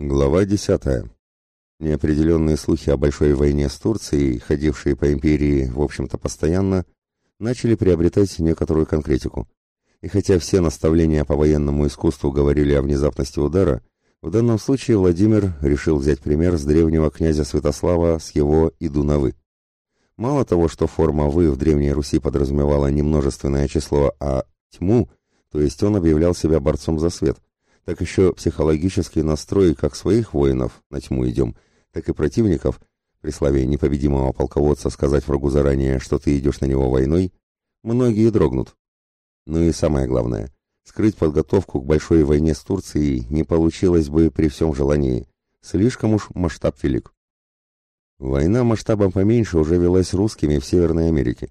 Глава 10. Неопределенные слухи о большой войне с Турцией, ходившие по империи, в общем-то, постоянно, начали приобретать некоторую конкретику. И хотя все наставления по военному искусству говорили о внезапности удара, в данном случае Владимир решил взять пример с древнего князя Святослава с его «Иду на вы». Мало того, что форма «вы» в Древней Руси подразумевала не множественное число, а тьму, то есть он объявлял себя борцом за свет – так еще психологический настрой как своих воинов, на тьму идем, так и противников, при славе непобедимого полководца сказать врагу заранее, что ты идешь на него войной, многие дрогнут. Ну и самое главное, скрыть подготовку к большой войне с Турцией не получилось бы при всем желании, слишком уж масштаб велик. Война масштабом поменьше уже велась русскими в Северной Америке.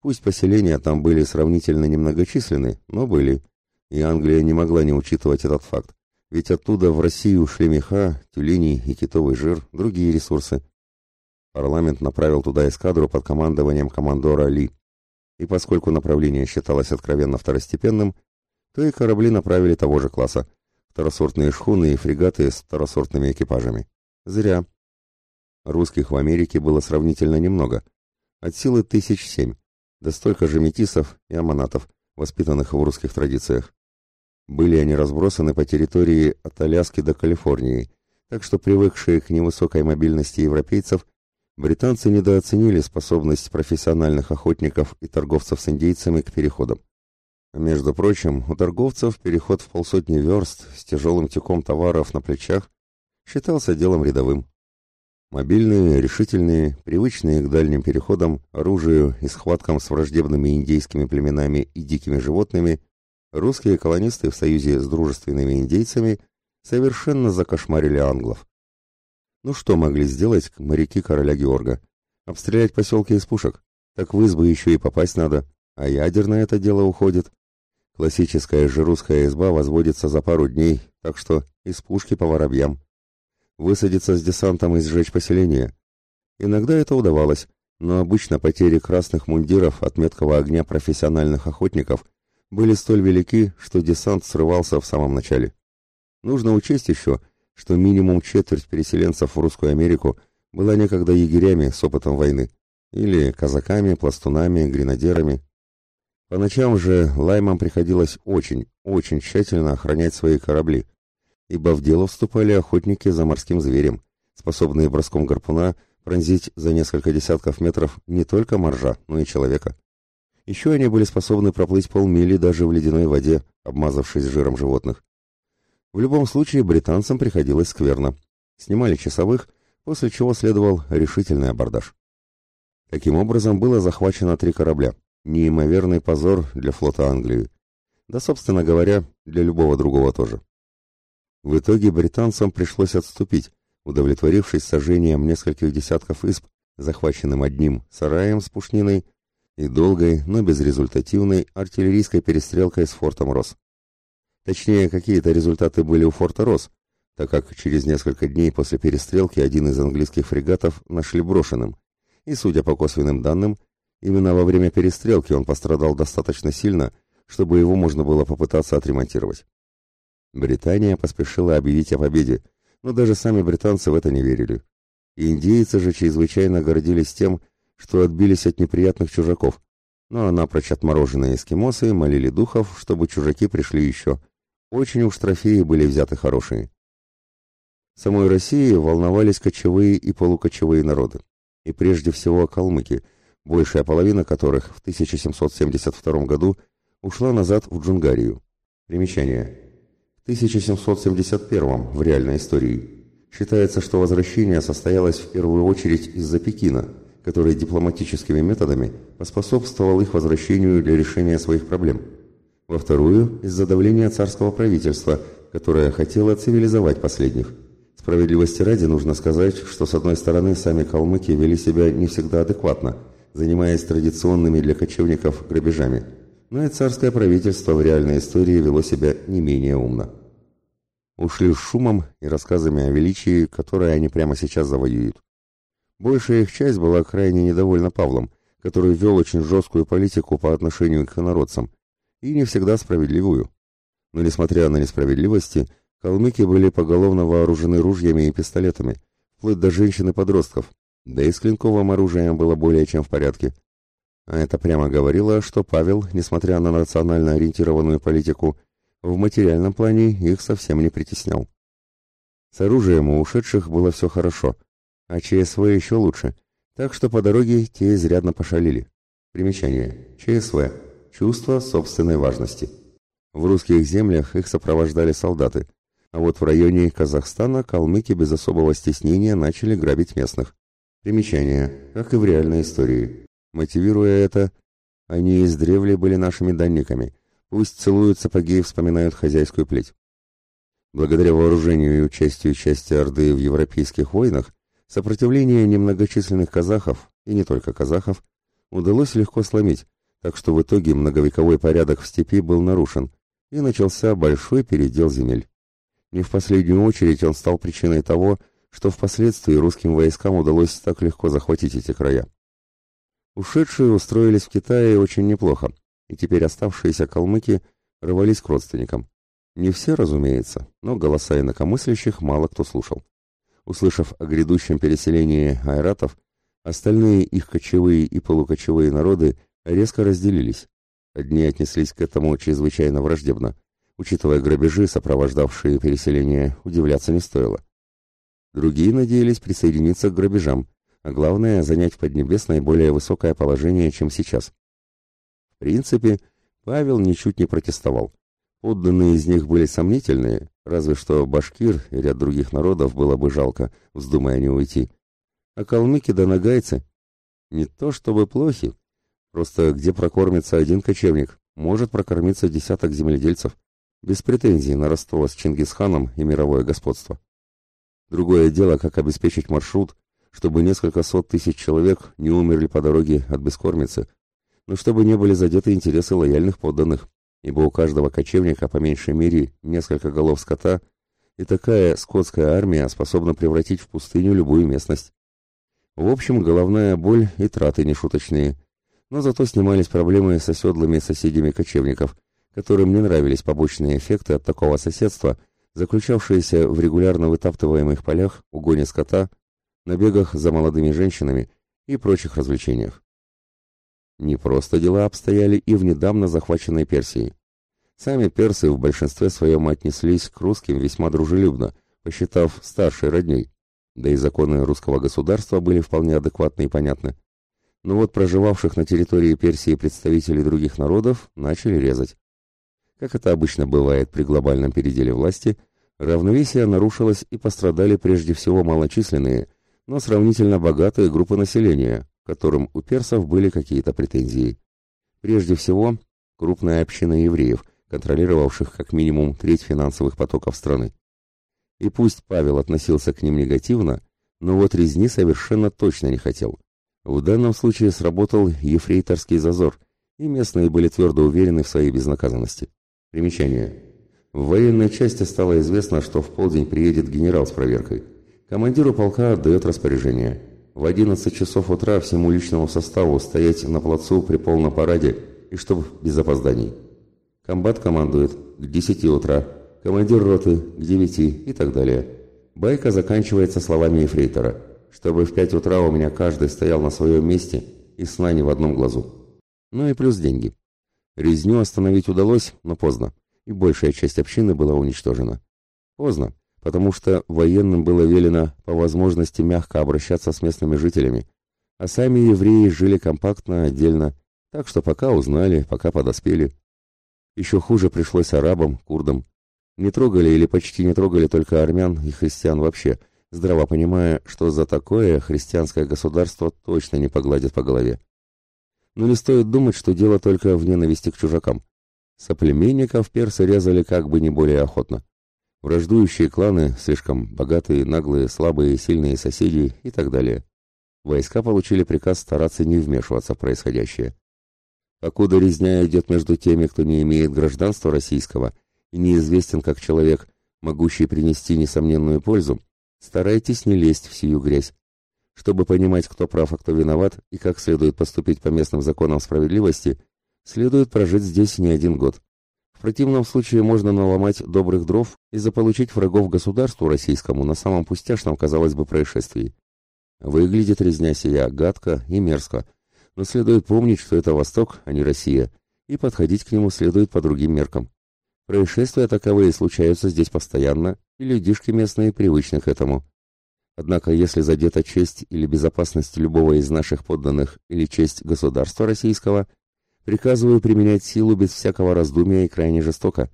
Пусть поселения там были сравнительно немногочисленны, но были – и Англия не могла не учитывать этот факт, ведь оттуда в Россию ушли меха, тюлени и китовый жир, другие ресурсы. Парламент направил туда эскадру под командованием командора Ли, и поскольку направление считалось откровенно второстепенным, то и корабли направили того же класса, второсортные шхуны и фрегаты с второсортными экипажами. Зря. Русских в Америке было сравнительно немного, от силы тысяч семь, да столько же метисов и аманатов, воспитанных в русских традициях. Были они разбросаны по территории от Аляски до Калифорнии, так что привыкшие к невысокой мобильности европейцев, британцы недооценили способность профессиональных охотников и торговцев с индейцами к переходам. Между прочим, у торговцев переход в полсотни верст с тяжелым тюком товаров на плечах считался делом рядовым. Мобильные, решительные, привычные к дальним переходам, оружию и схваткам с враждебными индейскими племенами и дикими животными, русские колонисты в союзе с дружественными индейцами совершенно закошмарили англов. Ну что могли сделать моряки короля Георга? Обстрелять поселки из пушек? Так в избы еще и попасть надо, а ядерное это дело уходит. Классическая же русская изба возводится за пару дней, так что из пушки по воробьям высадиться с десантом и сжечь поселение. Иногда это удавалось, но обычно потери красных мундиров от меткого огня профессиональных охотников были столь велики, что десант срывался в самом начале. Нужно учесть еще, что минимум четверть переселенцев в Русскую Америку была некогда егерями с опытом войны, или казаками, пластунами, гренадерами. По ночам же лаймам приходилось очень, очень тщательно охранять свои корабли, ибо в дело вступали охотники за морским зверем, способные броском гарпуна пронзить за несколько десятков метров не только моржа, но и человека. Еще они были способны проплыть полмили даже в ледяной воде, обмазавшись жиром животных. В любом случае британцам приходилось скверно. Снимали часовых, после чего следовал решительный абордаж. Таким образом было захвачено три корабля. Неимоверный позор для флота Англии. Да, собственно говоря, для любого другого тоже. В итоге британцам пришлось отступить, удовлетворившись сожжением нескольких десятков исп, захваченным одним сараем с пушниной и долгой, но безрезультативной артиллерийской перестрелкой с фортом Рос. Точнее, какие-то результаты были у форта Рос, так как через несколько дней после перестрелки один из английских фрегатов нашли брошенным, и, судя по косвенным данным, именно во время перестрелки он пострадал достаточно сильно, чтобы его можно было попытаться отремонтировать. Британия поспешила объявить о победе, но даже сами британцы в это не верили. Индейцы же чрезвычайно гордились тем, что отбились от неприятных чужаков, а напрочь отмороженные эскимосы молили духов, чтобы чужаки пришли еще. Очень уж трофеи были взяты хорошие. В самой России волновались кочевые и полукочевые народы, и прежде всего калмыки, большая половина которых в 1772 году ушла назад в Джунгарию. Примечание. 1771 в реальной истории. Считается, что возвращение состоялось в первую очередь из-за Пекина, который дипломатическими методами поспособствовал их возвращению для решения своих проблем. Во вторую – из-за давления царского правительства, которое хотело цивилизовать последних. Справедливости ради нужно сказать, что с одной стороны сами калмыки вели себя не всегда адекватно, занимаясь традиционными для кочевников грабежами – но и царское правительство в реальной истории вело себя не менее умно. Ушли с шумом и рассказами о величии, которые они прямо сейчас завоюют. Большая их часть была крайне недовольна Павлом, который вел очень жесткую политику по отношению к инородцам, и не всегда справедливую. Но несмотря на несправедливости, Калмыки были поголовно вооружены ружьями и пистолетами, вплоть до женщин и подростков, да и с клинковым оружием было более чем в порядке. А это прямо говорило, что Павел, несмотря на национально ориентированную политику, в материальном плане их совсем не притеснял. С оружием у ушедших было все хорошо, а ЧСВ еще лучше, так что по дороге те изрядно пошалили. Примечание. ЧСВ. Чувство собственной важности. В русских землях их сопровождали солдаты, а вот в районе Казахстана калмыки без особого стеснения начали грабить местных. Примечание, как и в реальной истории. Мотивируя это, они издревле были нашими данниками. Пусть целуют сапоги и вспоминают хозяйскую плеть. Благодаря вооружению и участию части Орды в европейских войнах, сопротивление немногочисленных казахов, и не только казахов, удалось легко сломить, так что в итоге многовековой порядок в степи был нарушен, и начался большой передел земель. Не в последнюю очередь он стал причиной того, что впоследствии русским войскам удалось так легко захватить эти края. Ушедшие устроились в Китае очень неплохо, и теперь оставшиеся калмыки рвались к родственникам. Не все, разумеется, но голоса инакомыслящих мало кто слушал. Услышав о грядущем переселении айратов, остальные их кочевые и полукочевые народы резко разделились. Одни отнеслись к этому чрезвычайно враждебно, Учитывая грабежи, сопровождавшие переселение, удивляться не стоило. Другие надеялись присоединиться к грабежам, а главное – занять в Поднебесной более высокое положение, чем сейчас. В принципе, Павел ничуть не протестовал. Подданные из них были сомнительные, разве что башкир и ряд других народов было бы жалко, вздумая не уйти. А калмыки да нагайцы – не то чтобы плохи, просто где прокормится один кочевник, может прокормиться десяток земледельцев без претензий на родство с Чингисханом и мировое господство. Другое дело, как обеспечить маршрут, чтобы несколько сот тысяч человек не умерли по дороге от бескормицы, но чтобы не были задеты интересы лояльных подданных, ибо у каждого кочевника по меньшей мере несколько голов скота, и такая скотская армия способна превратить в пустыню любую местность. В общем, головная боль и траты нешуточные, но зато снимались проблемы с оседлыми соседями кочевников, которым не нравились побочные эффекты от такого соседства, заключавшиеся в регулярно вытаптываемых полях, угоне скота, набегах за молодыми женщинами и прочих развлечениях. Не просто дела обстояли и в недавно захваченной Персии. Сами персы в большинстве своем отнеслись к русским весьма дружелюбно, посчитав старшей родней, да и законы русского государства были вполне адекватны и понятны. Но вот проживавших на территории Персии представителей других народов начали резать. Как это обычно бывает при глобальном переделе власти, равновесие нарушилось и пострадали прежде всего малочисленные, но сравнительно богатые группы населения, которым у персов были какие-то претензии. Прежде всего, крупная община евреев, контролировавших как минимум треть финансовых потоков страны. И пусть Павел относился к ним негативно, но вот резни совершенно точно не хотел. В данном случае сработал ефрейторский зазор, и местные были твердо уверены в своей безнаказанности. Примечание. В военной части стало известно, что в полдень приедет генерал с проверкой. Командиру полка отдает распоряжение. В 11 часов утра всему личному составу стоять на плацу при полном параде и чтоб без опозданий. Комбат командует к 10 утра, командир роты к 9 и так далее. Байка заканчивается словами ефрейтора, чтобы в 5 утра у меня каждый стоял на своем месте и сна ни в одном глазу. Ну и плюс деньги. Резню остановить удалось, но поздно, и большая часть общины была уничтожена. Поздно, потому что военным было велено по возможности мягко обращаться с местными жителями, а сами евреи жили компактно, отдельно, так что пока узнали, пока подоспели. Еще хуже пришлось арабам, курдам. Не трогали или почти не трогали только армян и христиан вообще, здраво понимая, что за такое христианское государство точно не погладит по голове. Но не стоит думать, что дело только в ненависти к чужакам. Соплеменников персы резали как бы не более охотно. Враждующие кланы, слишком богатые, наглые, слабые, сильные соседи и так далее. Войска получили приказ стараться не вмешиваться в происходящее. Покуда резня идет между теми, кто не имеет гражданства российского и неизвестен как человек, могущий принести несомненную пользу, старайтесь не лезть в сию грязь. Чтобы понимать, кто прав, а кто виноват, и как следует поступить по местным законам справедливости, следует прожить здесь не один год. Противном случае можно наломать добрых дров и заполучить врагов государству российскому на самом пустяшном, казалось бы, происшествии. Выглядит резня сия гадко и мерзко, но следует помнить, что это Восток, а не Россия, и подходить к нему следует по другим меркам. Происшествия таковые случаются здесь постоянно, и людишки местные привычны к этому. Однако, если задета честь или безопасность любого из наших подданных или честь государства российского, приказываю применять силу без всякого раздумия и крайне жестоко,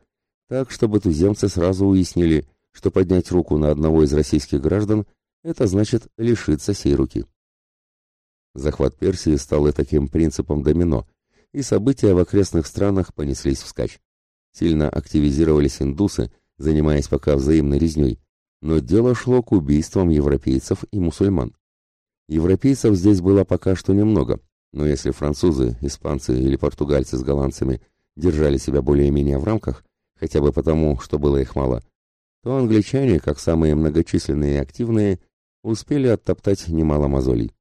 так, чтобы туземцы сразу уяснили, что поднять руку на одного из российских граждан – это значит лишиться сей руки. Захват Персии стал и таким принципом домино, и события в окрестных странах понеслись вскачь. Сильно активизировались индусы, занимаясь пока взаимной резней, но дело шло к убийствам европейцев и мусульман. Европейцев здесь было пока что немного, но если французы, испанцы или португальцы с голландцами держали себя более-менее в рамках, хотя бы потому, что было их мало, то англичане, как самые многочисленные и активные, успели оттоптать немало мозолей.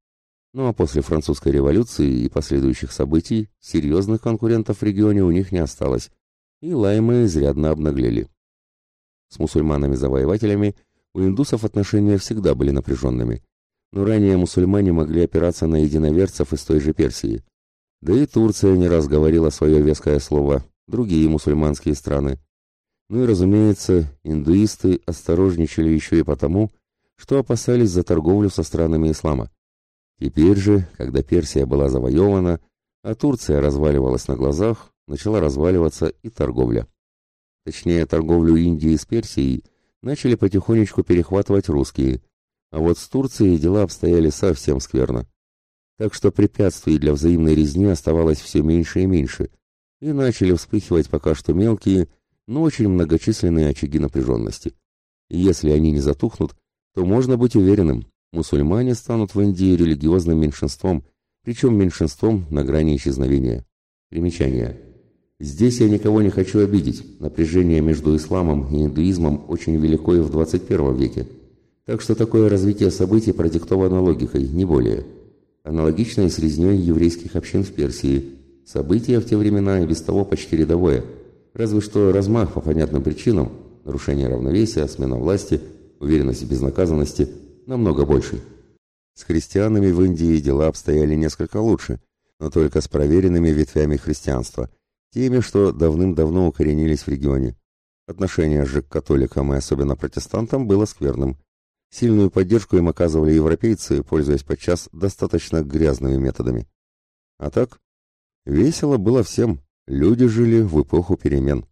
Ну а после французской революции и последующих событий серьезных конкурентов в регионе у них не осталось, и лаймы изрядно обнаглели. С мусульманами-завоевателями у индусов отношения всегда были напряженными, но ранее мусульмане могли опираться на единоверцев из той же Персии. Да и Турция не раз говорила свое веское слово, другие мусульманские страны. Ну и, разумеется, индуисты осторожничали еще и потому, что опасались за торговлю со странами ислама. Теперь же, когда Персия была завоевана, а Турция разваливалась на глазах, начала разваливаться и торговля. Точнее, торговлю Индии с Персией начали потихонечку перехватывать русские, а вот с Турцией дела обстояли совсем скверно. Так что препятствий для взаимной резни оставалось все меньше и меньше, и начали вспыхивать пока что мелкие, но очень многочисленные очаги напряженности. И если они не затухнут, то можно быть уверенным, мусульмане станут в Индии религиозным меньшинством, причем меньшинством на грани исчезновения. Примечание. Здесь я никого не хочу обидеть. Напряжение между исламом и индуизмом очень велико и в 21 веке. Так что такое развитие событий продиктовано логикой, не более. Аналогично и с резней еврейских общин в Персии. События в те времена и без того почти рядовое. Разве что размах по понятным причинам, нарушение равновесия, смена власти, уверенность в безнаказанности – намного больше. С христианами в Индии дела обстояли несколько лучше, но только с проверенными ветвями христианства, теми, что давным-давно укоренились в регионе. Отношение же к католикам и особенно протестантам было скверным. Сильную поддержку им оказывали европейцы, пользуясь подчас достаточно грязными методами. А так, весело было всем, люди жили в эпоху перемен.